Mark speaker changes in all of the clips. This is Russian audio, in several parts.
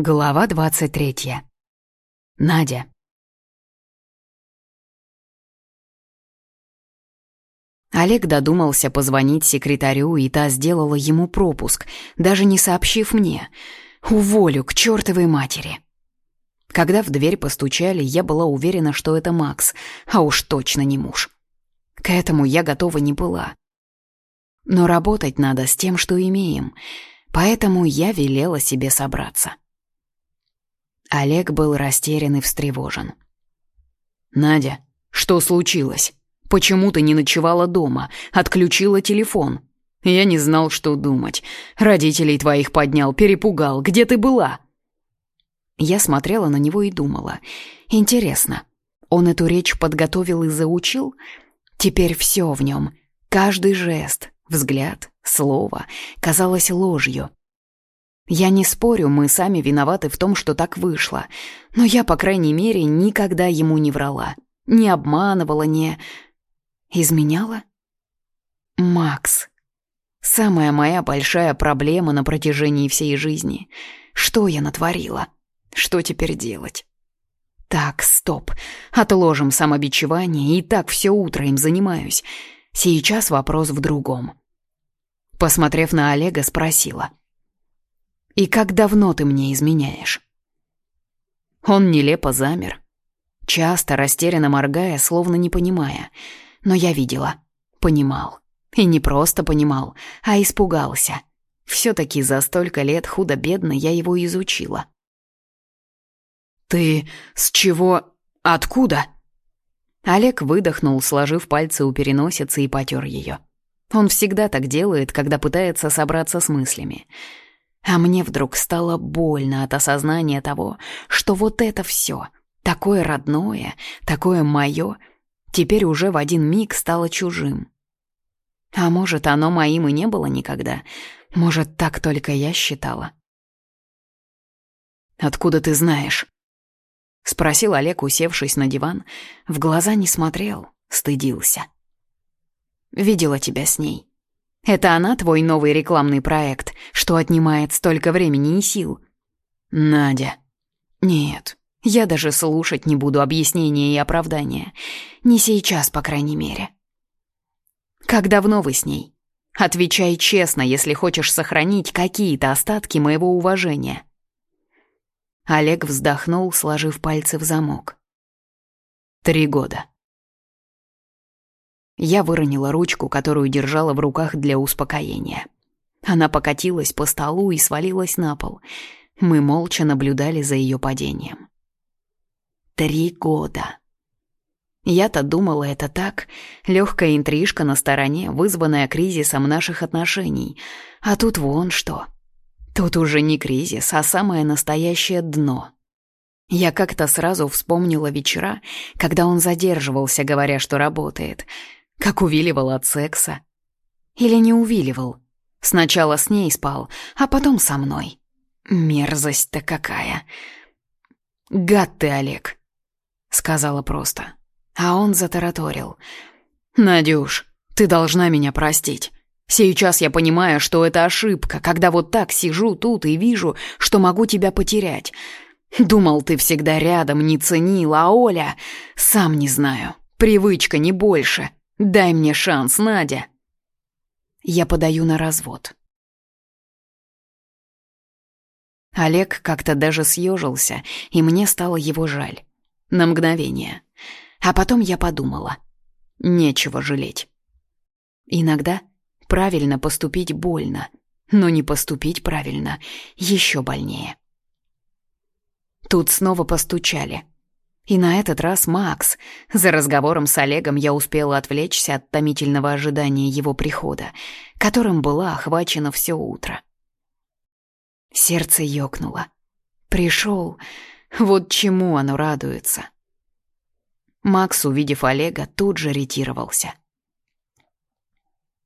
Speaker 1: Глава 23. Надя. Олег додумался позвонить секретарю, и та сделала ему пропуск, даже не сообщив мне. Уволю к чертовой матери. Когда в дверь постучали, я была уверена, что это Макс, а уж точно не муж. К этому я готова не была. Но работать надо с тем, что имеем, поэтому я велела себе собраться. Олег был растерян и встревожен. «Надя, что случилось? Почему ты не ночевала дома? Отключила телефон? Я не знал, что думать. Родителей твоих поднял, перепугал. Где ты была?» Я смотрела на него и думала. «Интересно, он эту речь подготовил и заучил? Теперь все в нем, каждый жест, взгляд, слово казалось ложью. Я не спорю, мы сами виноваты в том, что так вышло. Но я, по крайней мере, никогда ему не врала. Не обманывала, не... Изменяла? Макс. Самая моя большая проблема на протяжении всей жизни. Что я натворила? Что теперь делать? Так, стоп. Отложим самобичевание, и так все утро им занимаюсь. Сейчас вопрос в другом. Посмотрев на Олега, спросила. И как давно ты мне изменяешь?» Он нелепо замер, часто растерянно моргая, словно не понимая. Но я видела, понимал. И не просто понимал, а испугался. Все-таки за столько лет худо-бедно я его изучила. «Ты с чего? Откуда?» Олег выдохнул, сложив пальцы у переносицы и потер ее. Он всегда так делает, когда пытается собраться с мыслями. А мне вдруг стало больно от осознания того, что вот это все, такое родное, такое мое, теперь уже в один миг стало чужим. А может, оно моим и не было никогда. Может, так только я считала. «Откуда ты знаешь?» — спросил Олег, усевшись на диван. В глаза не смотрел, стыдился. «Видела тебя с ней. Это она твой новый рекламный проект, что отнимает столько времени и сил? Надя. Нет, я даже слушать не буду объяснения и оправдания. Не сейчас, по крайней мере. Как давно вы с ней? Отвечай честно, если хочешь сохранить какие-то остатки моего уважения. Олег вздохнул, сложив пальцы в замок. Три года. Я выронила ручку, которую держала в руках для успокоения. Она покатилась по столу и свалилась на пол. Мы молча наблюдали за ее падением. Три года. Я-то думала это так, легкая интрижка на стороне, вызванная кризисом наших отношений. А тут вон что. Тут уже не кризис, а самое настоящее дно. Я как-то сразу вспомнила вечера, когда он задерживался, говоря, что работает — как увиливал от секса. Или не увиливал. Сначала с ней спал, а потом со мной. Мерзость-то какая. «Гад ты, Олег», — сказала просто. А он затараторил. «Надюш, ты должна меня простить. Сейчас я понимаю, что это ошибка, когда вот так сижу тут и вижу, что могу тебя потерять. Думал, ты всегда рядом, не ценил, а Оля... Сам не знаю. Привычка, не больше. Дай мне шанс, Надя. Я подаю на развод. Олег как-то даже съежился, и мне стало его жаль. На мгновение. А потом я подумала. Нечего жалеть. Иногда правильно поступить больно, но не поступить правильно еще больнее. Тут снова постучали. И на этот раз Макс. За разговором с Олегом я успела отвлечься от томительного ожидания его прихода, которым была охвачена все утро. Сердце ёкнуло. Пришел. Вот чему оно радуется. Макс, увидев Олега, тут же ретировался.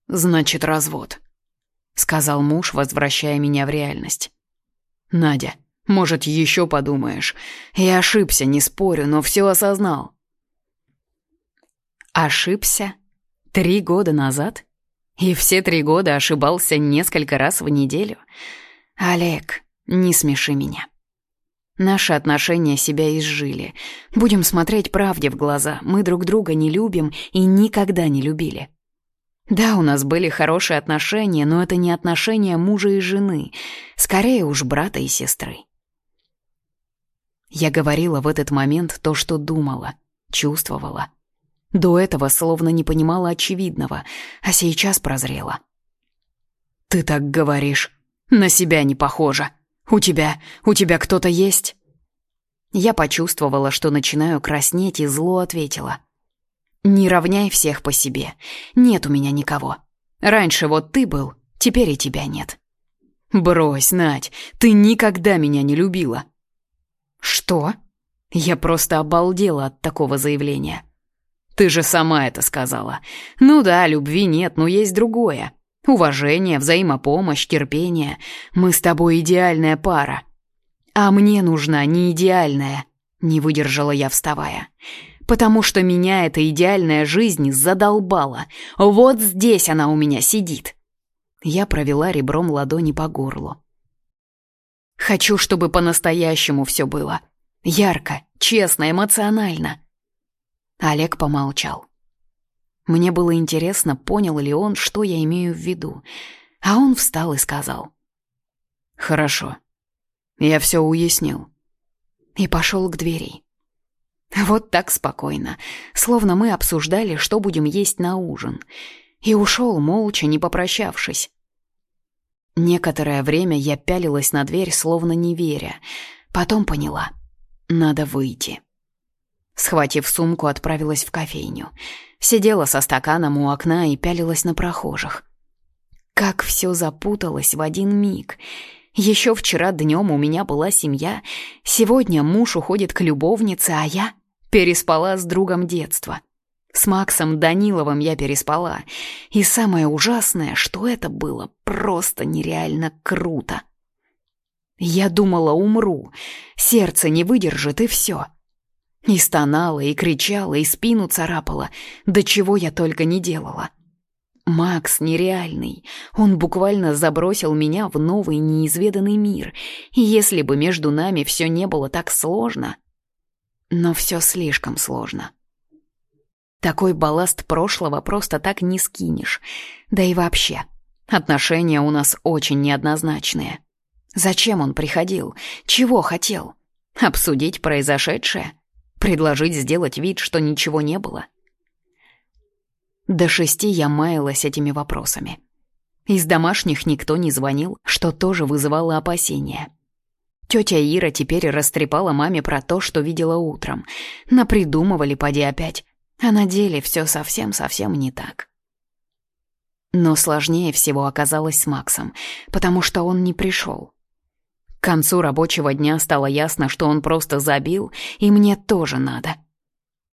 Speaker 1: «Значит, развод», — сказал муж, возвращая меня в реальность. «Надя, может, еще подумаешь. Я ошибся, не спорю, но все осознал. Ошибся? Три года назад? И все три года ошибался несколько раз в неделю? Олег, не смеши меня. Наши отношения себя изжили. Будем смотреть правде в глаза. Мы друг друга не любим и никогда не любили. Да, у нас были хорошие отношения, но это не отношения мужа и жены. Скорее уж брата и сестры. Я говорила в этот момент то, что думала, чувствовала. До этого словно не понимала очевидного, а сейчас прозрела. «Ты так говоришь. На себя не похоже. У тебя, у тебя кто-то есть?» Я почувствовала, что начинаю краснеть, и зло ответила. «Не равняй всех по себе. Нет у меня никого. Раньше вот ты был, теперь и тебя нет». «Брось, Надь, ты никогда меня не любила». «Что?» Я просто обалдела от такого заявления. «Ты же сама это сказала. Ну да, любви нет, но есть другое. Уважение, взаимопомощь, терпение. Мы с тобой идеальная пара. А мне нужна не идеальная, не выдержала я, вставая. Потому что меня эта идеальная жизнь задолбала. Вот здесь она у меня сидит. Я провела ребром ладони по горлу. Хочу, чтобы по-настоящему все было. Ярко, честно, эмоционально. Олег помолчал. Мне было интересно, понял ли он, что я имею в виду. А он встал и сказал. «Хорошо. Я все уяснил». И пошел к двери. Вот так спокойно, словно мы обсуждали, что будем есть на ужин. И ушел молча, не попрощавшись. Некоторое время я пялилась на дверь, словно не веря. Потом поняла. Надо выйти. Схватив сумку, отправилась в кофейню. Сидела со стаканом у окна и пялилась на прохожих. Как все запуталось в один миг. Еще вчера днем у меня была семья, сегодня муж уходит к любовнице, а я переспала с другом детства. С Максом Даниловым я переспала. И самое ужасное, что это было просто нереально круто. Я думала, умру, сердце не выдержит и все. И стонала, и кричала, и спину царапала, до чего я только не делала. Макс нереальный. Он буквально забросил меня в новый неизведанный мир. И если бы между нами все не было так сложно... Но все слишком сложно. Такой балласт прошлого просто так не скинешь. Да и вообще, отношения у нас очень неоднозначные. Зачем он приходил? Чего хотел? Обсудить произошедшее? Предложить сделать вид, что ничего не было? До шести я маялась этими вопросами. Из домашних никто не звонил, что тоже вызывало опасения. Тетя Ира теперь растрепала маме про то, что видела утром. Напридумывали, поди опять. А на деле все совсем-совсем не так. Но сложнее всего оказалось с Максом, потому что он не пришел. К концу рабочего дня стало ясно, что он просто забил, и мне тоже надо.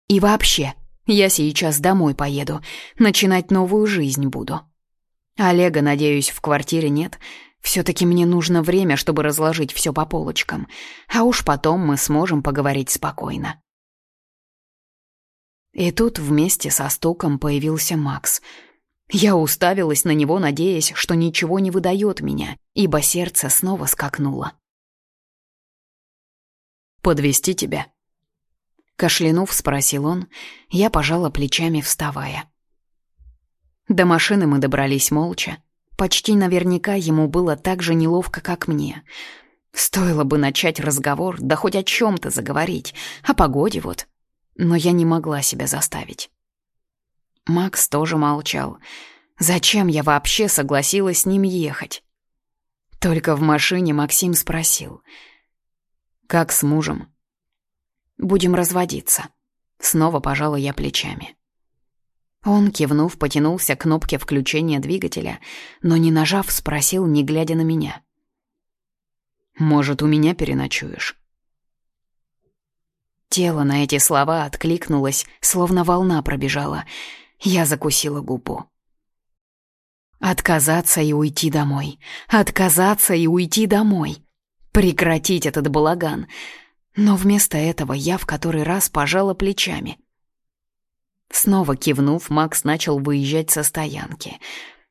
Speaker 1: И вообще, я сейчас домой поеду, начинать новую жизнь буду. Олега, надеюсь, в квартире нет. Все-таки мне нужно время, чтобы разложить все по полочкам, а уж потом мы сможем поговорить спокойно. И тут вместе со стуком появился Макс — я уставилась на него, надеясь, что ничего не выдает меня, ибо сердце снова скакнуло. «Подвести тебя?» Кашлянув, спросил он, я пожала плечами, вставая. До машины мы добрались молча. Почти наверняка ему было так же неловко, как мне. Стоило бы начать разговор, да хоть о чем-то заговорить, о погоде вот. Но я не могла себя заставить. Макс тоже молчал. Зачем я вообще согласилась с ним ехать? Только в машине Максим спросил. «Как с мужем?» «Будем разводиться». Снова пожала я плечами. Он, кивнув, потянулся к кнопке включения двигателя, но не нажав, спросил, не глядя на меня. «Может, у меня переночуешь?» Тело на эти слова откликнулось, словно волна пробежала — я закусила губу. Отказаться и уйти домой. Отказаться и уйти домой. Прекратить этот балаган. Но вместо этого я в который раз пожала плечами. Снова кивнув, Макс начал выезжать со стоянки.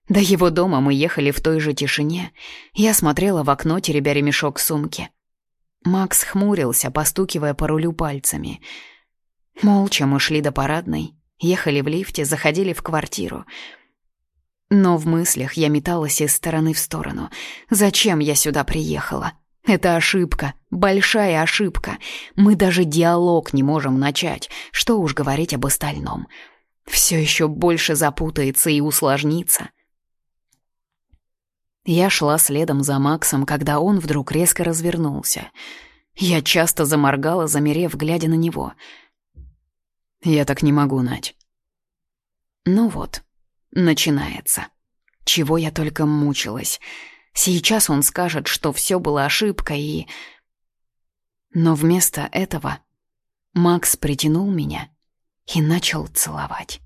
Speaker 1: До его дома мы ехали в той же тишине. Я смотрела в окно, теребя ремешок сумки. Макс хмурился, постукивая по рулю пальцами. Молча мы шли до парадной, ехали в лифте, заходили в квартиру. Но в мыслях я металась из стороны в сторону. Зачем я сюда приехала? Это ошибка, большая ошибка. Мы даже диалог не можем начать, что уж говорить об остальном. Все еще больше запутается и усложнится. Я шла следом за Максом, когда он вдруг резко развернулся. Я часто заморгала, замерев, глядя на него. «Я так не могу, Надь». Ну вот, начинается. Чего я только мучилась. Сейчас он скажет, что все было ошибкой и... Но вместо этого Макс притянул меня и начал целовать.